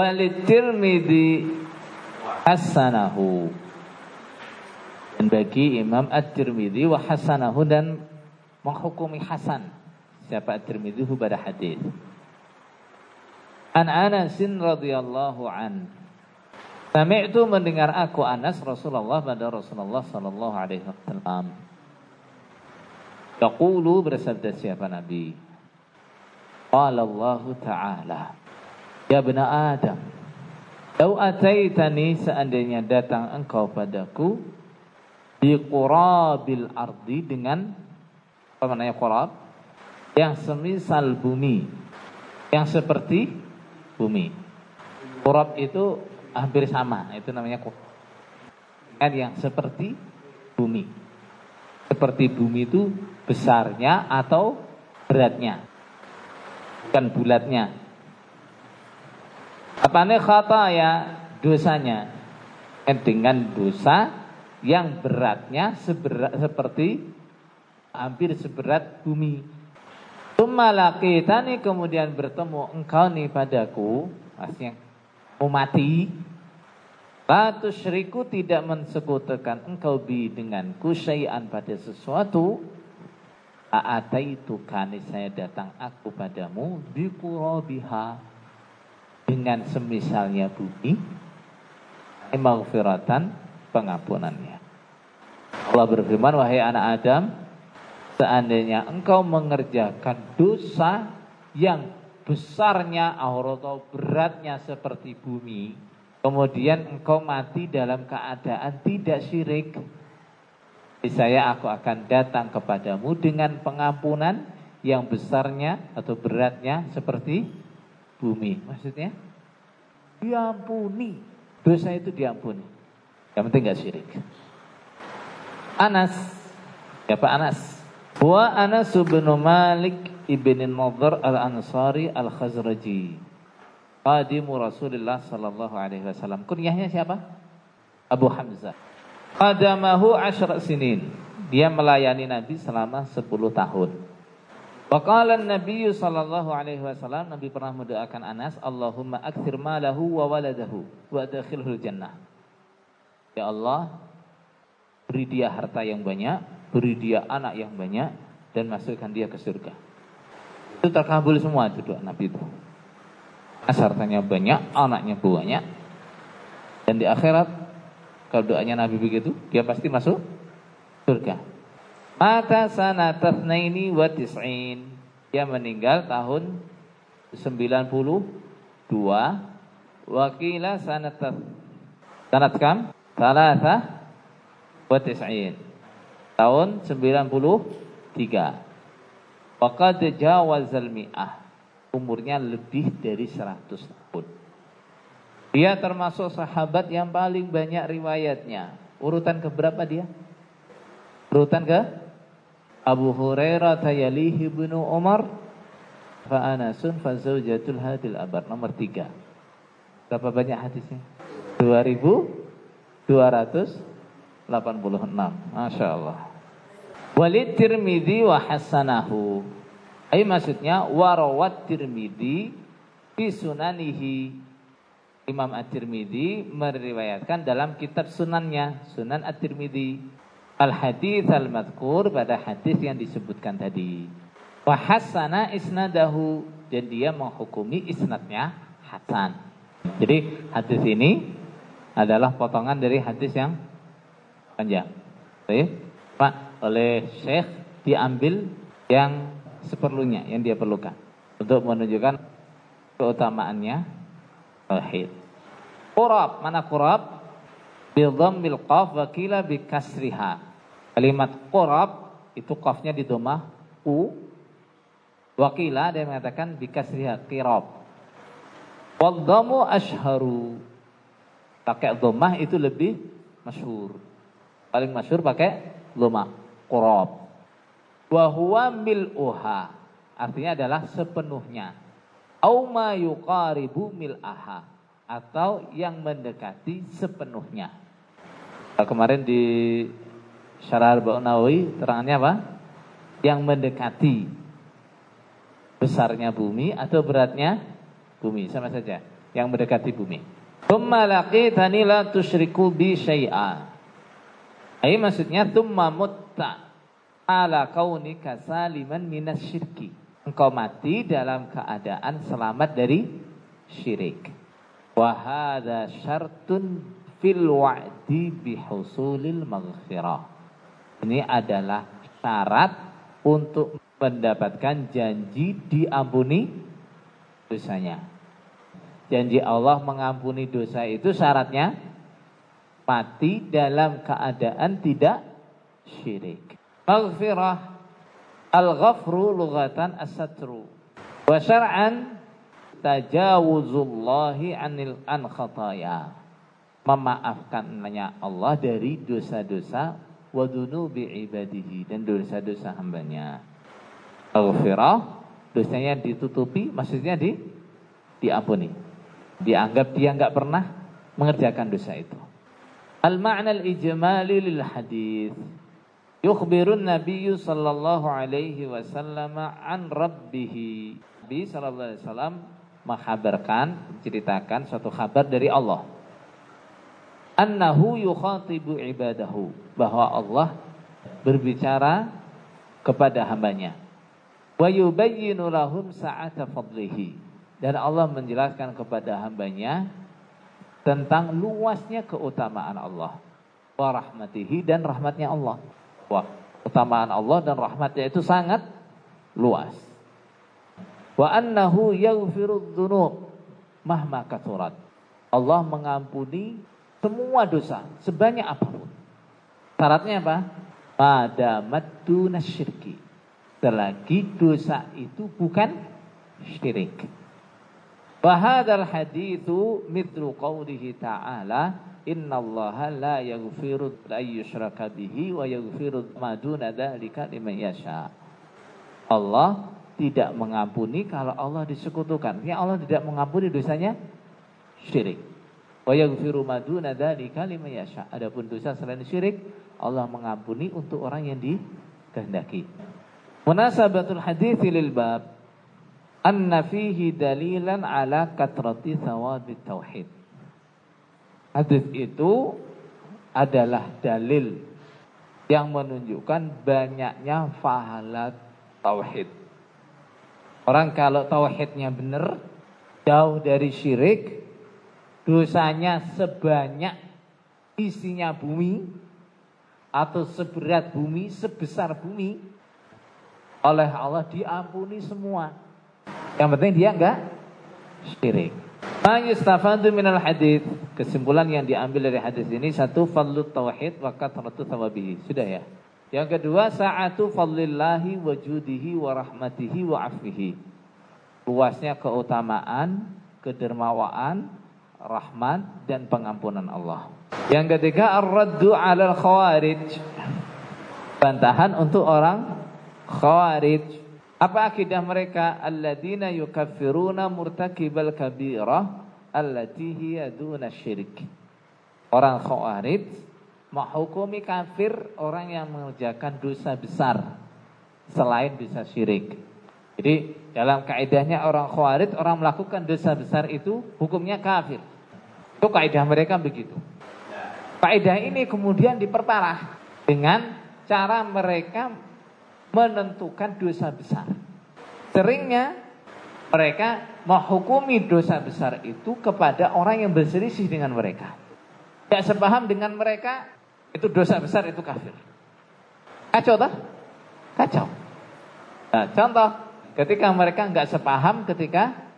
Walitirmidzi hasanahu. Dan bagi Imam At-Tirmidzi wa hasanahu dan menghukumi hasan siapa At-Tirmidzi pada hadis. An Anasin radhiyallahu an. Sami'tu mendengar aku Anas Rasulullah pada Rasulullah sallallahu alaihi wasallam. Yaqulu bersabda siapa Nabi? Qala Allah Ta'ala. Ya bena Adam. Lau ataitani seandainya datang engkau padaku di qurabil ardi dengan apa namanya qurab yang semisal bumi yang seperti bumi. Qurab itu hampir sama, itu namanya qurab. Yang seperti bumi. Seperti bumi itu besarnya atau beratnya. Bukan bulatnya. Apa nih ya dosanya? Dengan dosa yang beratnya seberat, seperti hampir seberat bumi. Tumalakitani kemudian bertemu engkau nih padaku, maksudnya mau mati. Batu syiriku tidak mensekutukan engkau bi dengan kusyai'an pada sesuatu. A'ataitu kani saya datang aku padamu biha dengan semisalnya bumi. Maghfiratan pengampunannya. Allah berfirman, wahai anak Adam, seandainya engkau mengerjakan dosa yang besarnya atau beratnya seperti bumi, kemudian engkau mati dalam keadaan tidak syirik, saya aku akan datang kepadamu dengan pengampunan yang besarnya atau beratnya seperti bumi. Maksudnya diampuni. Dosa itu diampuni. Yang penting gak syirik. Anas. Siapa Anas? Wa Anas bin Malik ibn Nadhr al-Ansari al-Khazraji. Qadimu Rasulullah sallallahu alaihi wasallam. Kunyahnya siapa? Abu Hamzah. Qadamahu asyra sinin. Dia melayani Nabi selama 10 tahun. Waqala Nabi sallallahu alaihi wasallam Nabi pernah mendoakan Anas, Allahumma akthir malahu wa waladahu wa adkhilhul jannah. Ya Allah, beri dia harta yang banyak, beri dia anak yang banyak, dan masukkan dia ke surga. Itu terkabul semua itu doa Nabi itu. Hartanya banyak, anaknya banyak, dan di akhirat kalau doanya Nabi begitu, dia pasti masuk surga. Mata sanatatnaini wa tis'in. Dia meninggal tahun 92. Wakila sanat kam? Salasa wa. Tahun 93. Waqad jawazal mi'ah. Umurnya lebih dari 100 tahun. Dia termasuk sahabat yang paling banyak riwayatnya. Urutan ke berapa dia? Urutan ke Abu Hurairah tayalihi ibnu Umar fa anasun fa zaujatul hadil abar nomor 3. Berapa banyak hadisnya? 2286. Masya Allah. Walid Tirmidzi wa hasanahu. Ay maksudnya warawat Tirmidzi fi sunanihi. Imam At-Tirmidzi meriwayatkan dalam kitab sunannya, Sunan At-Tirmidzi. Al-hadis al-madhkur pada hadis yang disebutkan tadi. Wa hasana isnadahu dan dia menghukumi isnadnya hasan. Jadi hadis ini adalah potongan dari hadis yang panjang. Pak, oleh Syekh diambil yang seperlunya yang dia perlukan untuk menunjukkan keutamaannya tauhid. Qurab, mana qurab? Bi dhammil qaf wa qila bi kasriha. Kalimat qurab itu qafnya di domah u. Wakila dia mengatakan bi kasriha qirab. Wal dhammu ashharu. Pakai domah itu lebih masyhur. Paling masyhur pakai domah qurab. Wa huwa mil'uha. Artinya adalah sepenuhnya. Au ma yuqaribu mil'aha atau yang mendekati sepenuhnya. Kemarin di Syarah Arba'un Nawawi terangannya apa? Yang mendekati besarnya bumi atau beratnya bumi sama saja. yang mendekati bumi. Thumma laqitani la tusyriku bi syai'a. Ai maksudnya thumma mutta ala kaunika saliman minas syirki. Engkau mati dalam keadaan selamat dari syirik. Wa hadza syartun fil wa'di bihusulil maghfirah. Ini adalah syarat untuk mendapatkan janji diampuni dosanya. Janji Allah mengampuni dosa itu syaratnya mati dalam keadaan tidak syirik. Maghfirah al-ghafru lughatan as-satru wa syar'an tajawuzullahi anil an khataya. Memaafkannya Allah dari dosa-dosa wa dunubi ibadihi dan dosa-dosa hambanya. Maghfirah dosanya ditutupi maksudnya di diampuni dianggap dia nggak pernah mengerjakan dosa itu. Al-ma'na al-ijmali lil hadis. Yukhbirun Nabi sallallahu alaihi wasallam an rabbih. Nabi sallallahu alaihi wasallam menghabarkan, menceritakan suatu kabar dari Allah. Annahu yukhatibu ibadahu, bahwa Allah berbicara kepada hambanya. Wa yubayyinu lahum sa'ata fadlihi dan Allah menjelaskan kepada hambanya tentang luasnya keutamaan Allah. Wa rahmatihi dan rahmatnya Allah. Wah, keutamaan Allah dan rahmatnya itu sangat luas. Wa annahu yaghfirudz dzunub mahma kathurat. Allah mengampuni semua dosa sebanyak apa pun. Syaratnya apa? Madamat dunasyirki. Selagi dosa itu bukan syirik. Wahadal hadithu mitru qawlihi ta'ala innallaha la yaghfiru ayyushraka bihi wa yaghfiru ma duna dzalika liman yasha. Allah tidak mengampuni kalau Allah disekutukan. Ya Allah tidak mengampuni dosanya syirik. Wa ma duna dzalika liman yasha. Adapun dosa selain syirik, Allah mengampuni untuk orang yang dikehendaki. Munasabatul hadits lil bab anna fihi dalilan ala katrati thawabit tauhid. Hadis itu adalah dalil yang menunjukkan banyaknya pahala tauhid. Orang kalau tauhidnya benar, jauh dari syirik, dosanya sebanyak isinya bumi atau seberat bumi, sebesar bumi, oleh Allah diampuni semua. Yang penting dia enggak syirik. Ma minal hadis. Kesimpulan yang diambil dari hadis ini satu fadlu tauhid wa kathratu thawabihi. Sudah ya. Yang kedua sa'atu fadlillahi wa judihi wa rahmatihi wa. Luasnya keutamaan, kedermawaan, rahmat dan pengampunan Allah. Yang ketiga ar-raddu 'alal khawarij. Bantahan untuk orang khawarij apa akidah mereka? Alladzina yukaffiruna murtakibal kabirah allati hiya duna syirik. Orang khawarij menghukumi kafir orang yang mengerjakan dosa besar selain dosa syirik. Jadi dalam kaidahnya orang khawarij orang melakukan dosa besar itu hukumnya kafir. Itu kaidah mereka begitu. Kaidah ini kemudian diperparah dengan cara mereka menentukan dosa besar. Seringnya mereka menghukumi dosa besar itu kepada orang yang berselisih dengan mereka. Tidak sepaham dengan mereka, itu dosa besar itu kafir. Kacau tak? Kacau. Nah, contoh, ketika mereka nggak sepaham ketika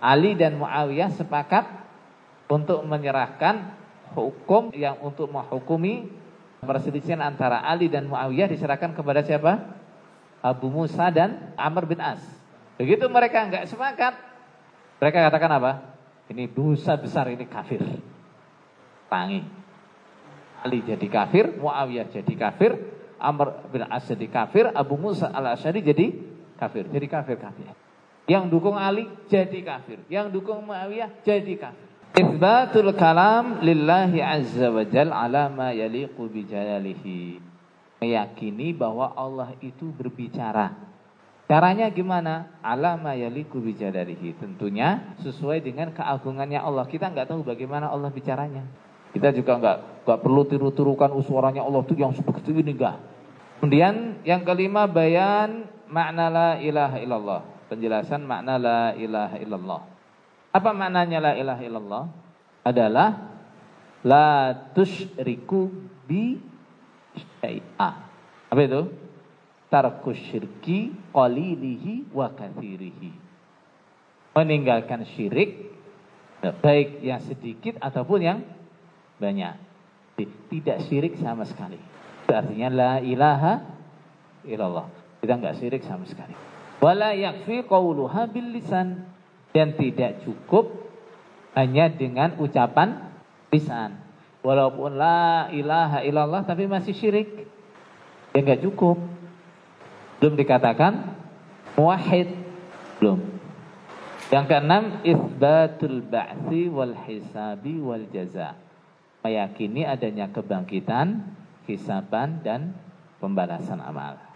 Ali dan Muawiyah sepakat untuk menyerahkan hukum yang untuk menghukumi perselisihan antara Ali dan Muawiyah diserahkan kepada siapa? Abu Musa dan Amr bin As. Begitu mereka enggak sepakat, mereka katakan apa? Ini dosa besar ini kafir. Tangi. Ali jadi kafir, Muawiyah jadi kafir, Amr bin As jadi kafir, Abu Musa al-Asy'ari jadi kafir. Jadi kafir-kafir. Yang dukung Ali jadi kafir, yang dukung Muawiyah jadi kafir. Isbatul kalam lillahi azza wa jal ala ma yaliqu bi jalalihi meyakini bahwa Allah itu berbicara Caranya gimana? Alama yaliku bijadarihi. Tentunya sesuai dengan keagungannya Allah. Kita nggak tahu bagaimana Allah bicaranya. Kita juga nggak nggak perlu tiru-tirukan suaranya Allah itu yang seperti ini enggak. Kemudian yang kelima bayan makna la ilaha illallah. Penjelasan makna la ilaha illallah. Apa maknanya la ilaha illallah? Adalah la tusyriku bi syai'a. Apa itu? Tarku syirki qalilihi wa kathirihi. Meninggalkan syirik baik yang sedikit ataupun yang banyak. Tidak syirik sama sekali. Itu artinya la ilaha illallah. Kita enggak syirik sama sekali. Wala yakfi qauluha bil lisan dan tidak cukup hanya dengan ucapan lisan. Walaupun la ilaha illallah tapi masih syirik. Ya enggak cukup. Belum dikatakan muwahhid. Belum. Yang keenam isbatul ba'si wal hisabi wal jaza. Meyakini adanya kebangkitan, hisaban dan pembalasan amal.